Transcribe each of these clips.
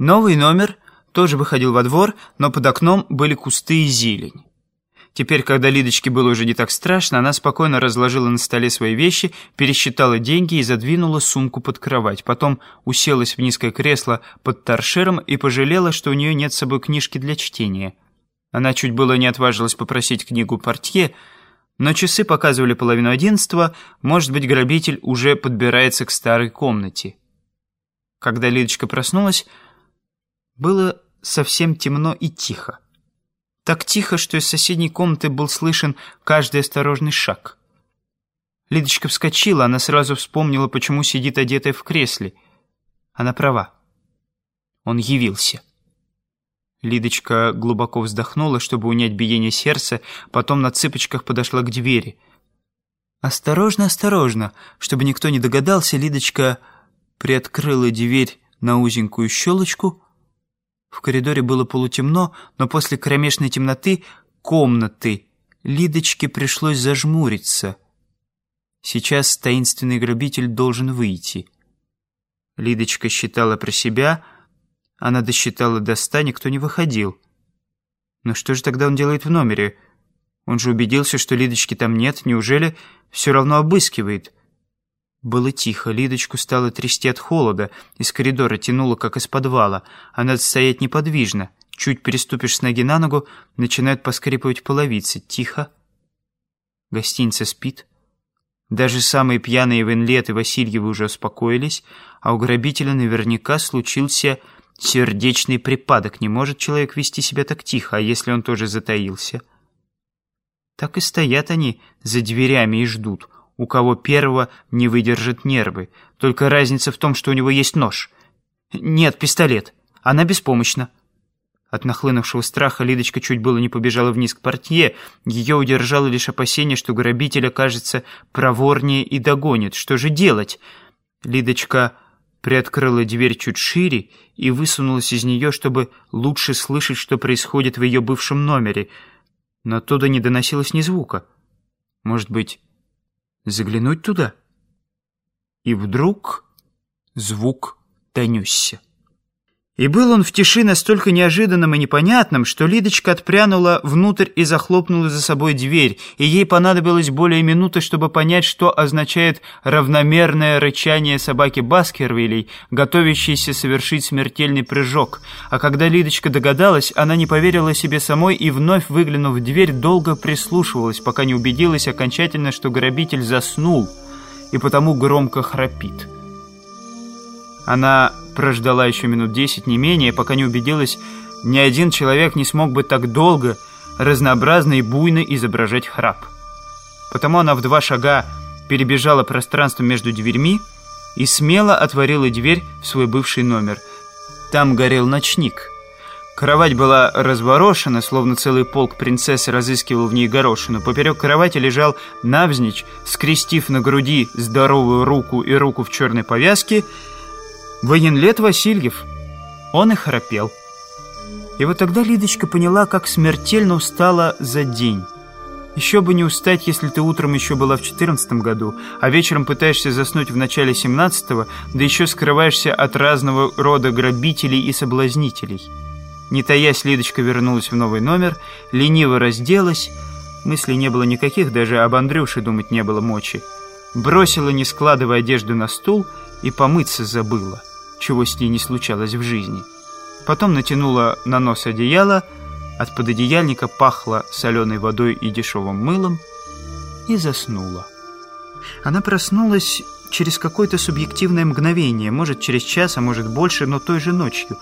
Новый номер тоже выходил во двор, но под окном были кусты и зелень. Теперь, когда Лидочке было уже не так страшно, она спокойно разложила на столе свои вещи, пересчитала деньги и задвинула сумку под кровать. Потом уселась в низкое кресло под торшером и пожалела, что у нее нет с собой книжки для чтения. Она чуть было не отважилась попросить книгу портье, но часы показывали половину одиннадцатого, может быть, грабитель уже подбирается к старой комнате. Когда Лидочка проснулась, было совсем темно и тихо. Так тихо, что из соседней комнаты был слышен каждый осторожный шаг. Лидочка вскочила, она сразу вспомнила, почему сидит одетая в кресле. Она права. Он явился. Лидочка глубоко вздохнула, чтобы унять биение сердца, потом на цыпочках подошла к двери. Осторожно, осторожно, чтобы никто не догадался, Лидочка приоткрыла дверь на узенькую щелочку — в коридоре было полутемно, но после кромешной темноты комнаты Лидочке пришлось зажмуриться. Сейчас таинственный грабитель должен выйти. Лидочка считала про себя, она досчитала до ста, никто не выходил. Но что же тогда он делает в номере? Он же убедился, что Лидочки там нет, неужели все равно обыскивает? Было тихо, Лидочку стало трясти от холода, из коридора тянуло, как из подвала. Она стоять неподвижно. Чуть переступишь с ноги на ногу, начинают поскрипывать половицы. Тихо. Гостиница спит. Даже самые пьяные Венлет и Васильевы уже успокоились, а у грабителя наверняка случился сердечный припадок. Не может человек вести себя так тихо, а если он тоже затаился? Так и стоят они за дверями и ждут — у кого первого не выдержат нервы. Только разница в том, что у него есть нож. Нет, пистолет. Она беспомощна. От нахлынувшего страха Лидочка чуть было не побежала вниз к портье. Ее удержало лишь опасение, что грабитель окажется проворнее и догонит. Что же делать? Лидочка приоткрыла дверь чуть шире и высунулась из нее, чтобы лучше слышать, что происходит в ее бывшем номере. Но оттуда не доносилось ни звука. Может быть, заглянуть туда. И вдруг звук донесся. И был он в тиши настолько неожиданным и непонятным, что Лидочка отпрянула внутрь и захлопнула за собой дверь, и ей понадобилось более минуты, чтобы понять, что означает равномерное рычание собаки Баскервилей, готовящейся совершить смертельный прыжок. А когда Лидочка догадалась, она не поверила себе самой и, вновь выглянув в дверь, долго прислушивалась, пока не убедилась окончательно, что грабитель заснул и потому громко храпит. Она прождала еще минут десять, не менее, пока не убедилась, ни один человек не смог бы так долго, разнообразно и буйно изображать храп. Потому она в два шага перебежала пространство между дверьми и смело отворила дверь в свой бывший номер. Там горел ночник. Кровать была разворошена, словно целый полк принцессы разыскивал в ней горошину. Поперек кровати лежал навзничь, скрестив на груди здоровую руку и руку в черной повязке, Военлет Васильев. Он и храпел. И вот тогда Лидочка поняла, как смертельно устала за день. Еще бы не устать, если ты утром еще была в 14 году, а вечером пытаешься заснуть в начале 17-го, да еще скрываешься от разного рода грабителей и соблазнителей. Не таясь, Лидочка вернулась в новый номер, лениво разделась, мыслей не было никаких, даже об Андрюше думать не было мочи. Бросила, не складывая одежду на стул, и помыться забыла чего с ней не случалось в жизни. Потом натянула на нос одеяло, от пододеяльника пахло соленой водой и дешевым мылом, и заснула. Она проснулась через какое-то субъективное мгновение, может, через час, а может, больше, но той же ночью.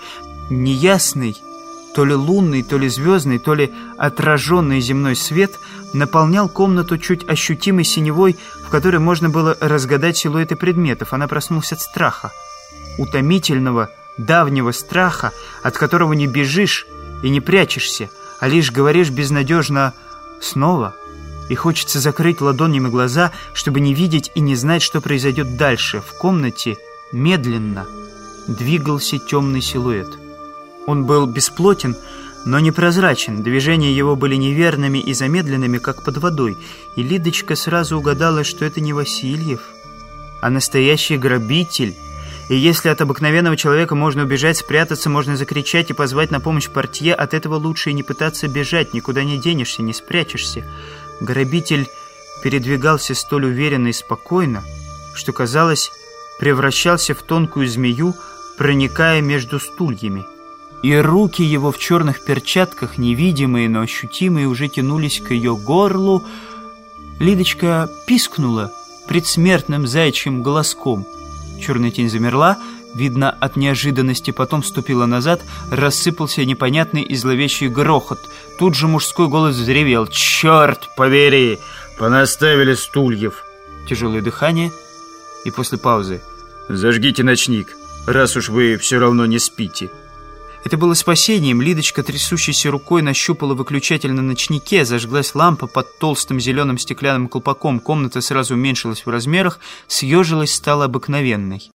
Неясный, то ли лунный, то ли звездный, то ли отраженный земной свет наполнял комнату чуть ощутимой синевой, в которой можно было разгадать силуэты предметов. Она проснулась от страха утомительного, давнего страха, от которого не бежишь и не прячешься, а лишь говоришь безнадежно «снова». И хочется закрыть ладонями глаза, чтобы не видеть и не знать, что произойдет дальше. В комнате медленно двигался темный силуэт. Он был бесплотен, но непрозрачен. Движения его были неверными и замедленными, как под водой. И Лидочка сразу угадала, что это не Васильев, а настоящий грабитель — И если от обыкновенного человека можно убежать, спрятаться, можно закричать и позвать на помощь портье, от этого лучше и не пытаться бежать, никуда не денешься, не спрячешься. Грабитель передвигался столь уверенно и спокойно, что, казалось, превращался в тонкую змею, проникая между стульями. И руки его в черных перчатках, невидимые, но ощутимые, уже тянулись к ее горлу. Лидочка пискнула предсмертным заячьим голоском. Черная тень замерла, видно, от неожиданности, потом ступила назад, рассыпался непонятный и зловещий грохот. Тут же мужской голос взревел. «Черт побери! Понаставили стульев!» Тяжелое дыхание и после паузы. «Зажгите ночник, раз уж вы все равно не спите». Это было спасением. Лидочка, трясущейся рукой, нащупала выключатель на ночнике. Зажглась лампа под толстым зеленым стеклянным колпаком. Комната сразу уменьшилась в размерах, съежилась, стала обыкновенной.